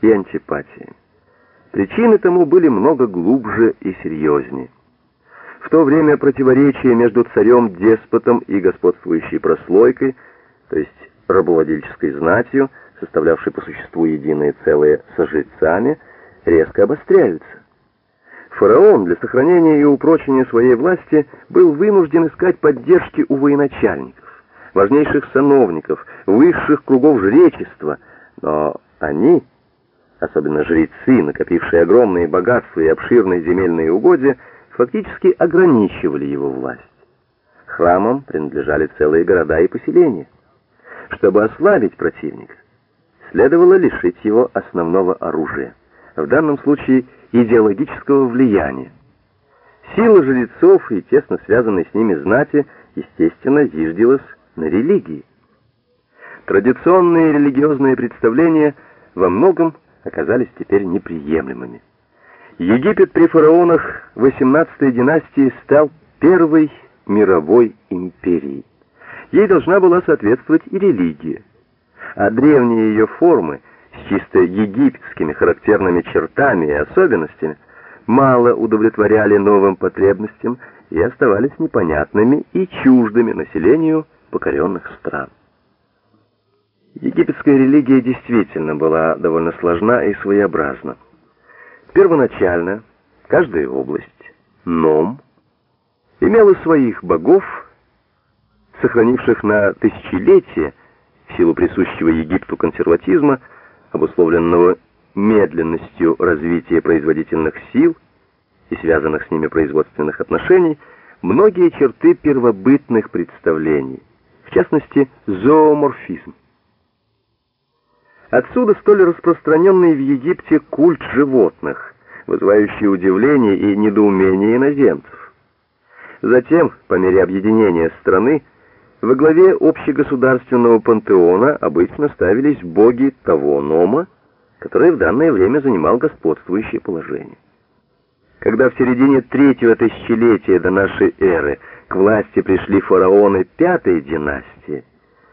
и антипатии. Причины тому были много глубже и серьезнее. В то время противоречие между царем-деспотом и господствующей прослойкой, то есть рабовладельческой знатью, составлявшей по существу единое целое со жрецами, резко обостряются. Фараон для сохранения и упрочения своей власти был вынужден искать поддержки у военачальников, важнейших сановников, высших кругов жречества, но они, особенно жрецы, накопившие огромные богатства и обширные земельные угодья, фактически ограничивали его власть. Храмам принадлежали целые города и поселения. Чтобы ослабить противника, следовало лишить его основного оружия, в данном случае идеологического влияния. Сила жрецов и тесно связанной с ними знати, естественно, зиждилась на религии. Традиционные религиозные представления во многом оказались теперь неприемлемыми. Египет при фараонах XVIII династии стал первой мировой империей. Ей должна была соответствовать и религия. А древние ее формы с чисто египетскими характерными чертами и особенностями мало удовлетворяли новым потребностям и оставались непонятными и чуждыми населению покоренных стран. Египетская религия действительно была довольно сложна и своеобразна. Первоначально каждая область, ном, имела своих богов, сохранивших на тысячелетия в силу присущего Египту консерватизма, обусловленного медленностью развития производительных сил и связанных с ними производственных отношений, многие черты первобытных представлений, в частности, зооморфизм. Отсюда столь распространенный в Египте культ животных, вызывающий удивление и недоумение иноземцев. Затем, по мере объединения страны, во главе общегосударственного пантеона обычно ставились боги того нома, который в данное время занимал господствующее положение. Когда в середине третьего тысячелетия до нашей эры к власти пришли фараоны пятой династии,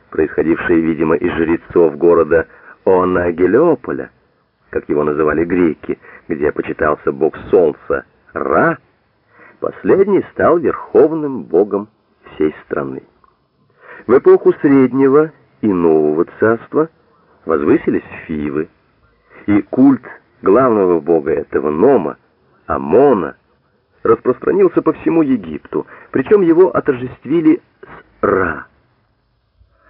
происходившие, видимо, из жрецов города Она Гелиополя, как его называли греки, где почитался бог солнца Ра, последний стал верховным богом всей страны. В эпоху Среднего и Нового Царства возвысились Фивы, и культ главного бога этого Нома, Амона, распространился по всему Египту, причем его отождествили с Ра.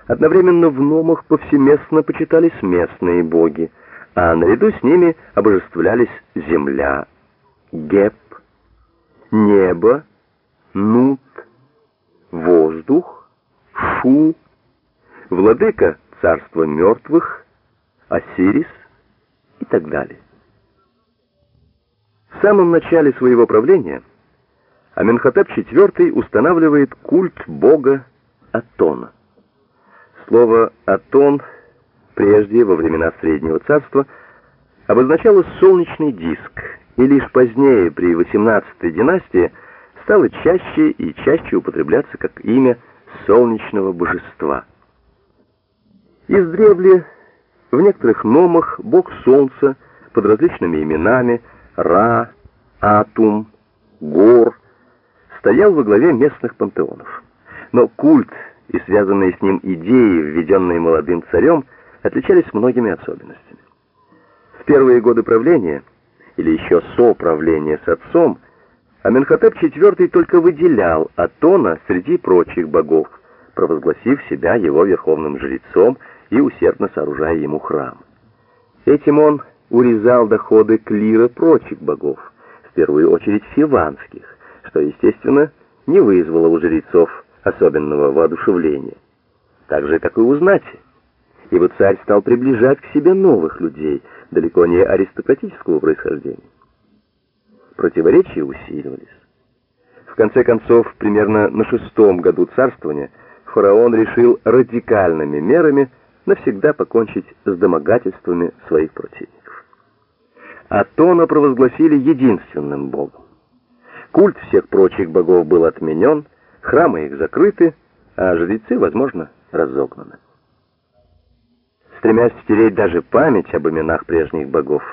Одновременно в Номах повсеместно почитались местные боги, а наряду с ними обожествлялись земля, Геп, небо, Нут, воздух, Шу, владыка царства мертвых, Осирис и так далее. В самом начале своего правления Аменхотеп IV устанавливает культ бога Атона. Слово «Атон» прежде, во времена Среднего Царства, обозначало солнечный диск, и лишь позднее, при XVIII династии, стало чаще и чаще употребляться как имя солнечного божества. Издревле в некоторых номах бог солнца под различными именами Ра, Атум, Гор стоял во главе местных пантеонов. Но культ и связанные с ним идеи, введенные молодым царем, отличались многими особенностями. В первые годы правления, или еще соправления с отцом, Аменхотеп IV только выделял Атона среди прочих богов, провозгласив себя его верховным жрецом и усердно сооружая ему храм. Этим он урезал доходы клира прочих богов, в первую очередь фиванских, что, естественно, не вызвало у жрецов особенного воодушевления. Так же, как и у знати. Ибо царь стал приближать к себе новых людей, далеко не аристократического происхождения противоречия усиливались. В конце концов, примерно на шестом году царствования, фараон решил радикальными мерами навсегда покончить с домогательствами своих противников. Атона провозгласили единственным богом. Культ всех прочих богов был отменен, храмы их закрыты, а жрецы, возможно, разогнаны. стремясь стереть даже память об именах прежних богов.